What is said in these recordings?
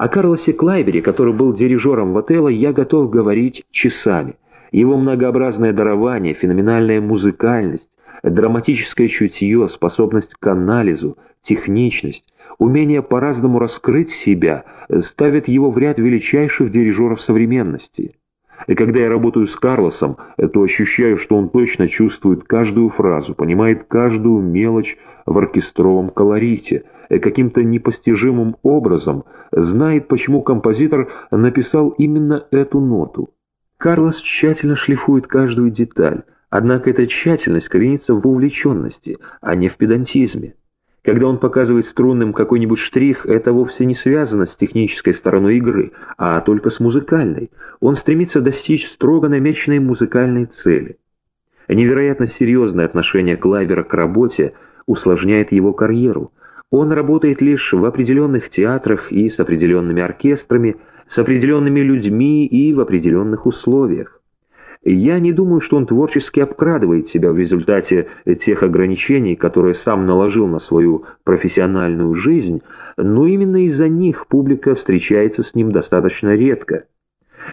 О Карлосе Клайбере, который был дирижером в Отелло, я готов говорить часами. Его многообразное дарование, феноменальная музыкальность, драматическое чутье, способность к анализу, техничность, умение по-разному раскрыть себя ставят его в ряд величайших дирижеров современности. И когда я работаю с Карлосом, то ощущаю, что он точно чувствует каждую фразу, понимает каждую мелочь в оркестровом колорите, каким-то непостижимым образом знает, почему композитор написал именно эту ноту. Карлос тщательно шлифует каждую деталь, однако эта тщательность коренится в увлеченности, а не в педантизме. Когда он показывает струнным какой-нибудь штрих, это вовсе не связано с технической стороной игры, а только с музыкальной. Он стремится достичь строго намеченной музыкальной цели. Невероятно серьезное отношение Клайбера к работе усложняет его карьеру. Он работает лишь в определенных театрах и с определенными оркестрами, с определенными людьми и в определенных условиях. Я не думаю, что он творчески обкрадывает себя в результате тех ограничений, которые сам наложил на свою профессиональную жизнь, но именно из-за них публика встречается с ним достаточно редко.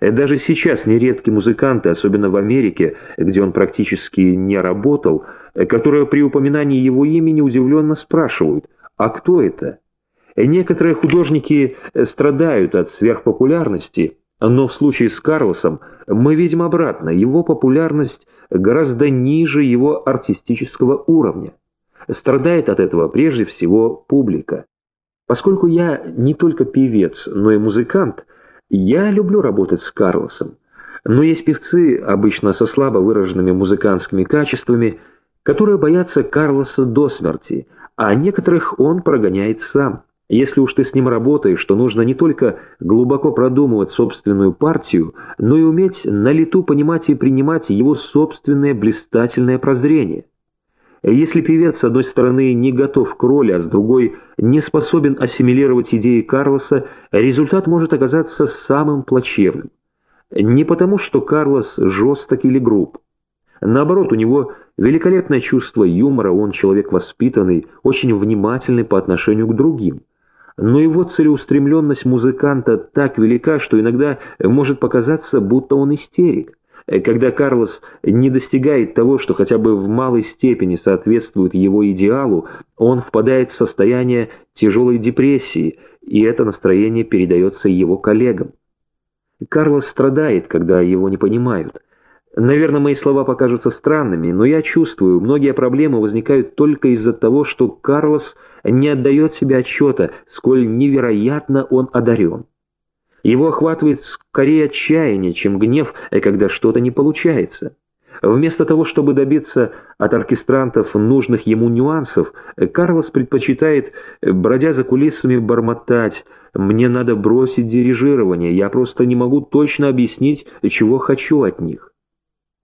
Даже сейчас нередки музыканты, особенно в Америке, где он практически не работал, которые при упоминании его имени удивленно спрашивают «А кто это?». Некоторые художники страдают от сверхпопулярности, но в случае с Карлосом мы видим обратно, его популярность гораздо ниже его артистического уровня. Страдает от этого прежде всего публика. Поскольку я не только певец, но и музыкант, я люблю работать с Карлосом. Но есть певцы, обычно со слабо выраженными музыкантскими качествами, которые боятся Карлоса до смерти, а некоторых он прогоняет сам. Если уж ты с ним работаешь, то нужно не только глубоко продумывать собственную партию, но и уметь на лету понимать и принимать его собственное блистательное прозрение. Если певец, с одной стороны, не готов к роли, а с другой не способен ассимилировать идеи Карлоса, результат может оказаться самым плачевным. Не потому, что Карлос жесток или груб. Наоборот, у него великолепное чувство юмора, он человек воспитанный, очень внимательный по отношению к другим но его целеустремленность музыканта так велика, что иногда может показаться, будто он истерик. Когда Карлос не достигает того, что хотя бы в малой степени соответствует его идеалу, он впадает в состояние тяжелой депрессии, и это настроение передается его коллегам. Карлос страдает, когда его не понимают. Наверное, мои слова покажутся странными, но я чувствую, многие проблемы возникают только из-за того, что Карлос не отдает себе отчета, сколь невероятно он одарен. Его охватывает скорее отчаяние, чем гнев, когда что-то не получается. Вместо того, чтобы добиться от оркестрантов нужных ему нюансов, Карлос предпочитает, бродя за кулисами, бормотать «мне надо бросить дирижирование, я просто не могу точно объяснить, чего хочу от них».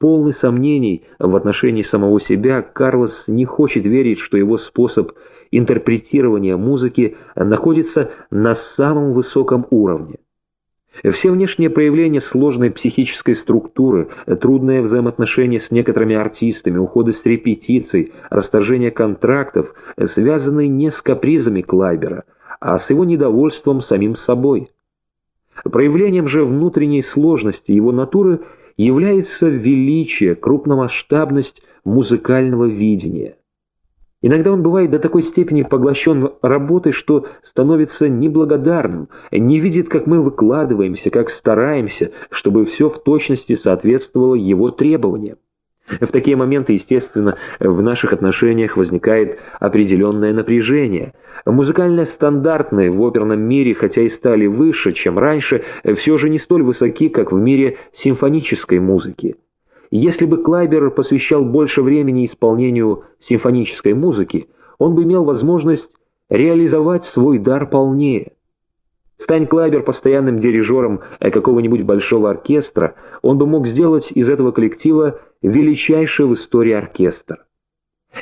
Полный сомнений в отношении самого себя, Карлос не хочет верить, что его способ интерпретирования музыки находится на самом высоком уровне. Все внешние проявления сложной психической структуры, трудные взаимоотношения с некоторыми артистами, уходы с репетиций, расторжение контрактов связаны не с капризами Клайбера, а с его недовольством самим собой. Проявлением же внутренней сложности его натуры – является величие, крупномасштабность музыкального видения. Иногда он бывает до такой степени поглощен работой, что становится неблагодарным, не видит, как мы выкладываемся, как стараемся, чтобы все в точности соответствовало его требованиям. В такие моменты, естественно, в наших отношениях возникает определенное напряжение. Музыкальные стандартные в оперном мире, хотя и стали выше, чем раньше, все же не столь высоки, как в мире симфонической музыки. Если бы Клайбер посвящал больше времени исполнению симфонической музыки, он бы имел возможность реализовать свой дар полнее. Стань Клайбер постоянным дирижером какого-нибудь большого оркестра, он бы мог сделать из этого коллектива величайший в истории оркестр.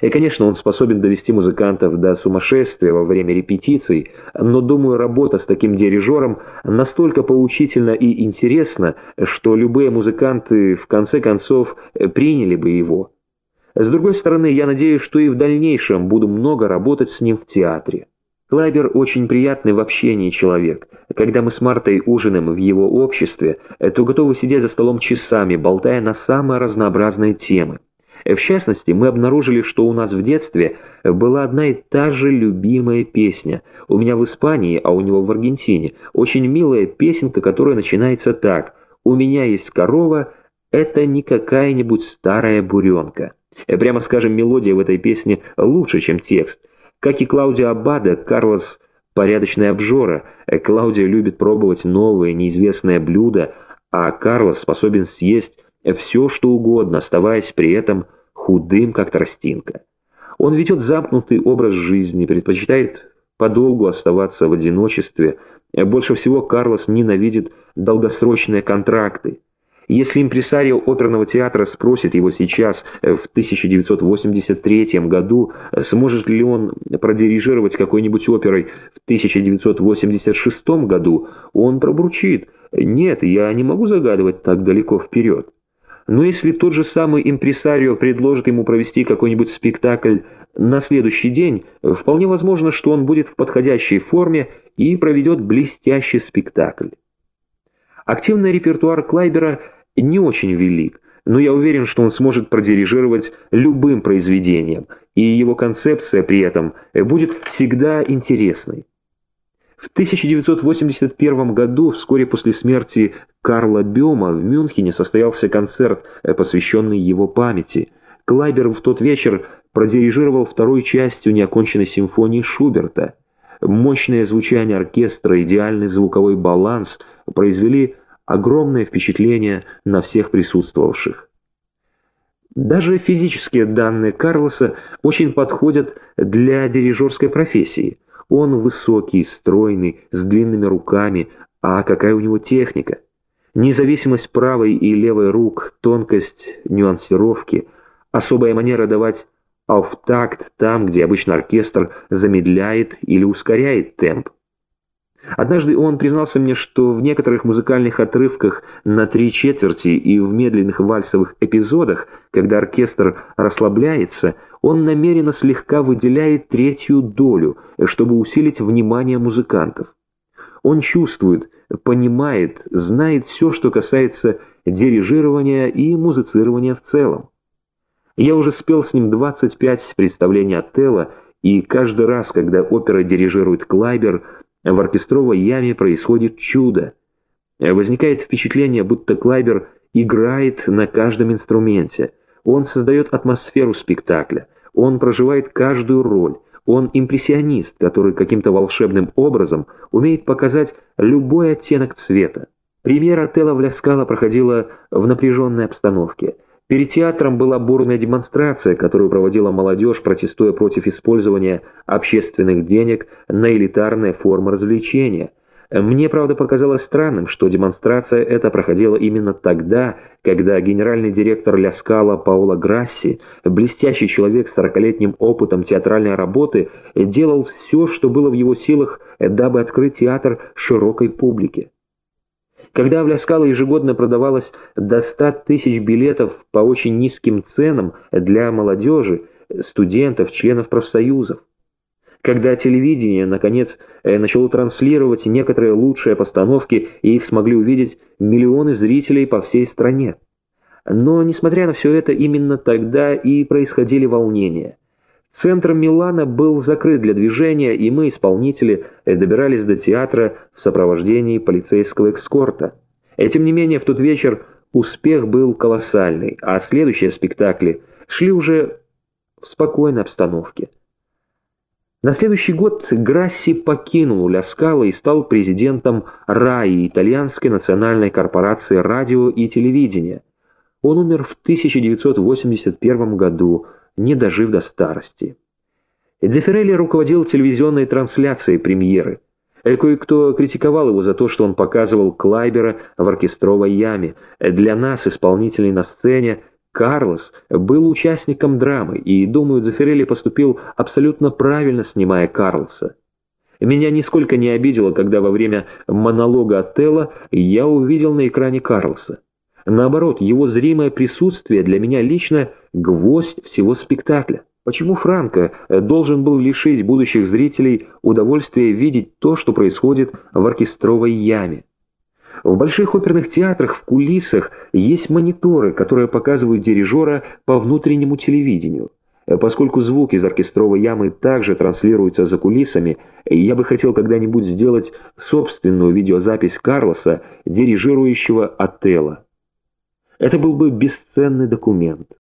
И, конечно, он способен довести музыкантов до сумасшествия во время репетиций, но, думаю, работа с таким дирижером настолько поучительна и интересна, что любые музыканты, в конце концов, приняли бы его. С другой стороны, я надеюсь, что и в дальнейшем буду много работать с ним в театре. Клайбер очень приятный в общении человек. Когда мы с Мартой ужинаем в его обществе, то готовы сидеть за столом часами, болтая на самые разнообразные темы. В частности, мы обнаружили, что у нас в детстве была одна и та же любимая песня. У меня в Испании, а у него в Аргентине. Очень милая песенка, которая начинается так. «У меня есть корова, это не какая-нибудь старая буренка». Прямо скажем, мелодия в этой песне лучше, чем текст. Как и Клаудио Аббада, Карлос – порядочный обжора. Клаудио любит пробовать новые, неизвестные блюда, а Карлос способен съесть все, что угодно, оставаясь при этом худым, как тростинка. Он ведет замкнутый образ жизни, предпочитает подолгу оставаться в одиночестве. Больше всего Карлос ненавидит долгосрочные контракты. Если импресарио оперного театра спросит его сейчас, э, в 1983 году, э, сможет ли он продирижировать какой-нибудь оперой в 1986 году, он пробурчит «Нет, я не могу загадывать так далеко вперед». Но если тот же самый импресарио предложит ему провести какой-нибудь спектакль на следующий день, вполне возможно, что он будет в подходящей форме и проведет блестящий спектакль. Активный репертуар Клайбера – не очень велик, но я уверен, что он сможет продирижировать любым произведением, и его концепция при этом будет всегда интересной. В 1981 году, вскоре после смерти Карла Бема, в Мюнхене состоялся концерт, посвященный его памяти. Клайбер в тот вечер продирижировал второй частью неоконченной симфонии Шуберта. Мощное звучание оркестра, идеальный звуковой баланс произвели огромное впечатление на всех присутствовавших. Даже физические данные Карлоса очень подходят для дирижерской профессии. Он высокий, стройный, с длинными руками, а какая у него техника? Независимость правой и левой рук, тонкость нюансировки, особая манера давать ауфтакт там, где обычно оркестр замедляет или ускоряет темп. Однажды он признался мне, что в некоторых музыкальных отрывках на три четверти и в медленных вальсовых эпизодах, когда оркестр расслабляется, он намеренно слегка выделяет третью долю, чтобы усилить внимание музыкантов. Он чувствует, понимает, знает все, что касается дирижирования и музицирования в целом. Я уже спел с ним 25 представлений Отелло, и каждый раз, когда опера дирижирует Клайбер – в оркестровой яме происходит чудо. Возникает впечатление, будто Клайбер играет на каждом инструменте. Он создает атмосферу спектакля, он проживает каждую роль, он импрессионист, который каким-то волшебным образом умеет показать любой оттенок цвета. Премьера Отелла в Ляскало проходила в напряженной обстановке – Перед театром была бурная демонстрация, которую проводила молодежь, протестуя против использования общественных денег на элитарные формы развлечения. Мне, правда, показалось странным, что демонстрация эта проходила именно тогда, когда генеральный директор Ляскала Паула Грасси, блестящий человек с 40-летним опытом театральной работы, делал все, что было в его силах, дабы открыть театр широкой публике. Когда в Ляскало ежегодно продавалось до 100 тысяч билетов по очень низким ценам для молодежи, студентов, членов профсоюзов. Когда телевидение, наконец, э, начало транслировать некоторые лучшие постановки, и их смогли увидеть миллионы зрителей по всей стране. Но, несмотря на все это, именно тогда и происходили волнения. Центр Милана был закрыт для движения, и мы, исполнители, добирались до театра в сопровождении полицейского экскорта. Тем не менее, в тот вечер успех был колоссальный, а следующие спектакли шли уже в спокойной обстановке. На следующий год Грасси покинул Ля Скала и стал президентом РАИ, итальянской национальной корпорации радио и телевидения. Он умер в 1981 году, не дожив до старости. Дефирелли руководил телевизионной трансляцией премьеры. Кое-кто критиковал его за то, что он показывал Клайбера в оркестровой яме. Для нас, исполнителей на сцене, Карлос был участником драмы, и, думаю, Дзефирелли поступил абсолютно правильно, снимая Карлоса. Меня нисколько не обидело, когда во время монолога Отелло я увидел на экране Карлоса. Наоборот, его зримое присутствие для меня лично гвоздь всего спектакля. Почему Франко должен был лишить будущих зрителей удовольствия видеть то, что происходит в оркестровой яме? В больших оперных театрах в кулисах есть мониторы, которые показывают дирижера по внутреннему телевидению. Поскольку звук из оркестровой ямы также транслируется за кулисами, я бы хотел когда-нибудь сделать собственную видеозапись Карлоса, дирижирующего Отелло. Это был бы бесценный документ.